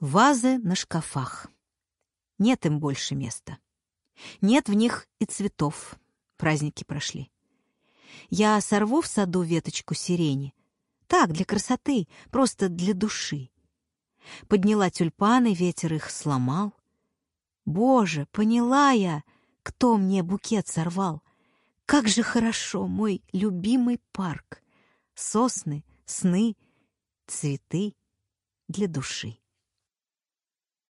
Вазы на шкафах. Нет им больше места. Нет в них и цветов. Праздники прошли. Я сорву в саду веточку сирени. Так, для красоты, просто для души. Подняла тюльпаны, ветер их сломал. Боже, поняла я, кто мне букет сорвал. Как же хорошо, мой любимый парк. Сосны, сны, цветы для души.